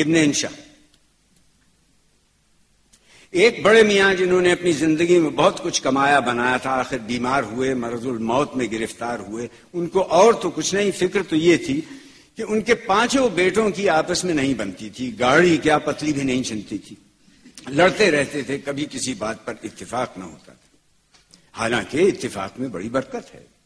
ابن انشا۔ ایک بڑے میاں جنہوں نے اپنی زندگی میں بہت کچھ کمایا، بنایا تھا، آخر بیمار ہوئے، مرض الموت میں گرفتار ہوئے۔ ان کو اور تو کچھ نہیں، فکر تو یہ تھی کہ ان کے پانچوں بیٹوں کی آپس میں نہیں بنتی تھی، گاڑی کیا پتلی بھی نہیں چلتی تھی۔ لڑتے رہتے تھے، کبھی کسی بات پر اتفاق نہ ہوتا تھا۔ حالانکہ اتفاق میں بڑی برکت ہے۔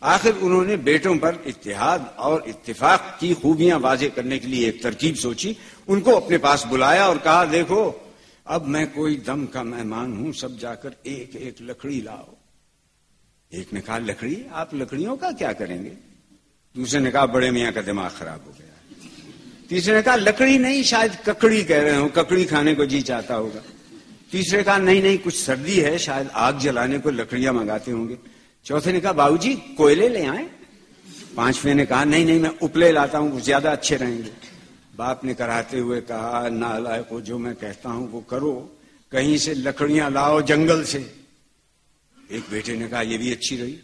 آخر انہوں نے بیٹوں پر اتحاد اور اتفاق کی خوبیاں واضح کرنے کے لیے ایک ترکیب سوچی، ان کو اپنے پاس بلایا اور کہا، دیکھو، اب میں کوئی دم کا مہمان ہوں، سب جا کر ایک ایک لکڑی لاؤ۔ ایک نے کہا، لکڑی؟ آپ لکڑیوں کا کیا کریں گے؟ دوسرے نے کہا، بڑے میاں کا دماغ خراب ہو گیا۔ تیسرے نے کہا، لکڑی نہیں، شاید ککڑی کہہ رہے ہوں، ککڑی کھانے کو جی چاہتا ہوگا۔ تیسرے کہا، نہیں نہیں، کچھ سردی ہے، شاید آگ جلانے کو لکڑیاں منگاتے ہوں گے۔ چوتھے نے کہا، باؤ جی کوئلے لے آئے پانچویں نے کہا، نہیں نہیں، میں اپلے لاتا ہوں وہ زیادہ اچھے رہیں گے. باپ نے کراتے ہوئے کہا نہ کو جو میں کہتا ہوں، وہ کرو، کہیں سے لکڑیاں لاؤ جنگل سے. ایک بیٹے نے کہا، یہ بھی اچھی رہی،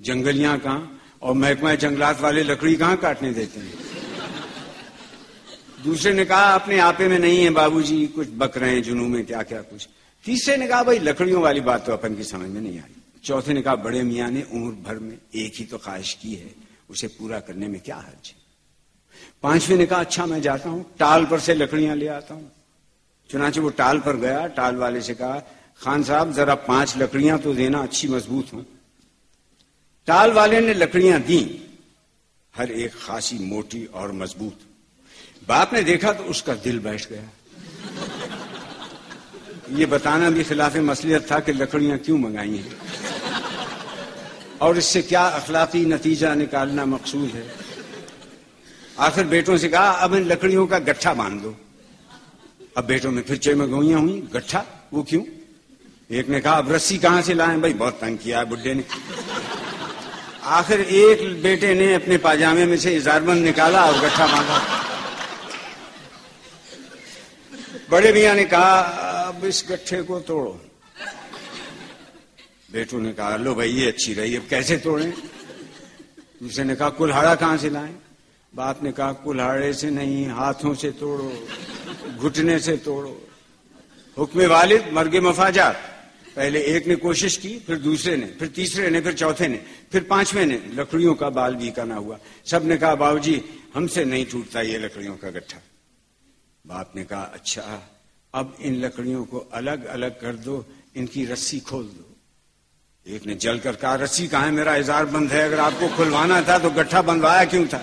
جنگلیاں کہاں؟ اور محکمہ جنگلات والے لکڑی کہاں کاٹنے دیتے ہیں؟ دوسرے نے کہا، اپنے آپے میں نہیں ہے بابو جی کچھ بک رہے ہیں جنوب میں، کیا کیا، کچھ؟ تیسرے نے کہا، بھائی، لکڑیوں والی بات تو اپن کی سمجھ میں نہیں آئی۔ چوتھے نے کہا، بڑے میاں نے عمر بھر میں ایک ہی تو خواہش کی ہے، اسے پورا کرنے میں کیا حرج ہے؟ پانچویں نے کہا اچھا میں جاتا ہوں، ٹال پر سے لکڑیاں لے آتا ہوں۔ چنانچہ وہ ٹال پر گیا، ٹال والے سے کہا، خان صاحب، ذرا پانچ لکڑیاں تو دینا، اچھی مضبوط ہوں۔ ٹال والے نے لکڑیاں دیں، ہر ایک خاصی موٹی اور مضبوط۔ باپ نے دیکھا تو اس کا دل بیٹھ گیا۔ یہ بتانا بھی خلاف مسئلہ تھا کہ لکڑیاں کیوں منگائی ہیں؟ اور اس سے کیا اخلاقی نتیجہ نکالنا مقصود ہے؟ آخر بیٹوں سے کہا، اب ان لکڑیوں کا گٹھا باندھ دو۔ اب بیٹوں میں پھر چھ میں گوئیاں ہوئی گٹھا؟ وہ کیوں؟ ایک نے کہا، اب رسی کہاں سے لائیں؟ بھائی، بہت تنگ کیا بڈھے نے۔ آخر ایک بیٹے نے اپنے پاجامے میں سے اظہار بند نکالا اور گٹھا باندھا۔ بڑے میاں نے کہا، اب اس گٹھے کو توڑو۔ بیٹوں نے کہا، لو بھائی، یہ اچھی رہی، اب کیسے توڑیں؟ دوسرے نے کہا کلہاڑا کہاں سے لائیں؟ باپ نے کہا کلہاڑے سے نہیں، ہاتھوں سے توڑو، گھٹنے سے توڑو۔ حکم والد، مرگ مفاجات۔ پہلے ایک نے کوشش کی، پھر دوسرے نے، پھر تیسرے نے، پھر چوتھے نے، پھر پانچویں نے، لکڑیوں کا بال بھی کا نہ ہوا۔ سب نے کہا، باؤ جی ہم سے نہیں ٹوٹتا یہ لکڑیوں کا گٹھا۔ باپ نے کہا اچھا اب ان لکڑیوں کو الگ الگ کر دو، ان کی رسی کھول دو۔ ایک نے جل کر کہا، رسی کہاں ہے؟ میرا اظہار بند ہے، اگر آپ کو کھلوانا تھا تو گٹھا بندوایا کیوں تھا؟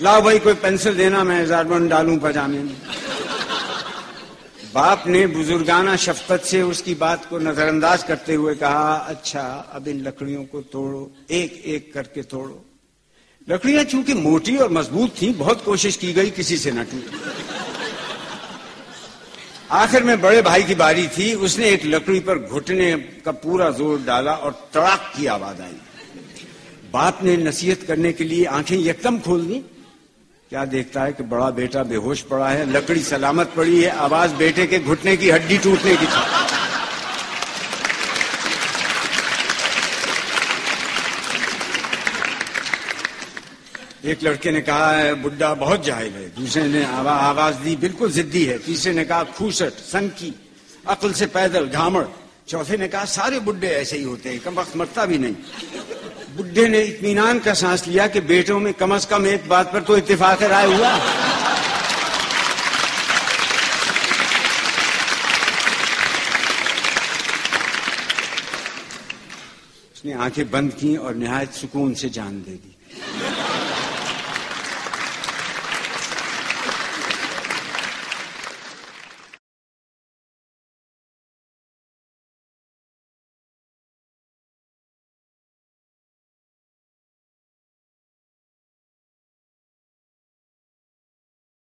لاؤ بھائی، کوئی پینسل دینا، میں اظہار بند ڈالوں پجامے میں۔ باپ نے بزرگانہ شفقت سے اس کی بات کو نظر انداز کرتے ہوئے کہا اچھا اب ان لکڑیوں کو توڑو، ایک ایک کر کے توڑو۔ لکڑیاں چونکہ موٹی اور مضبوط تھیں، بہت کوشش کی گئی، کسی سے نہ ٹوٹی آخر میں بڑے بھائی کی باری تھی، اس نے ایک لکڑی پر گھٹنے کا پورا زور ڈالا اور تڑاک کی آواز آئی۔ باپ نے نصیحت کرنے کے لیے آنکھیں یکدم کھول دی کیا دیکھتا ہے کہ بڑا بیٹا بے ہوش پڑا ہے، لکڑی سلامت پڑی ہے، آواز بیٹے کے گھٹنے کی ہڈی ٹوٹنے کی تھی۔ ایک لڑکے نے کہا ہے، بڈھا بہت جاہل ہے۔ دوسرے نے آواز دی، بالکل ضدی ہے۔ تیسرے نے کہا، کھوسٹ، سنکی، عقل سے پیدل، گھامڑ۔ چوتھے نے کہا، سارے بڈھے ایسے ہی ہوتے ہیں، کم وقت مرتا بھی نہیں۔ بڈھے نے اطمینان کا سانس لیا کہ بیٹوں میں کم از کم ایک بات پر تو اتفاق رائے ہوا۔ اس نے آنکھیں بند کی اور نہایت سکون سے جان دے دی۔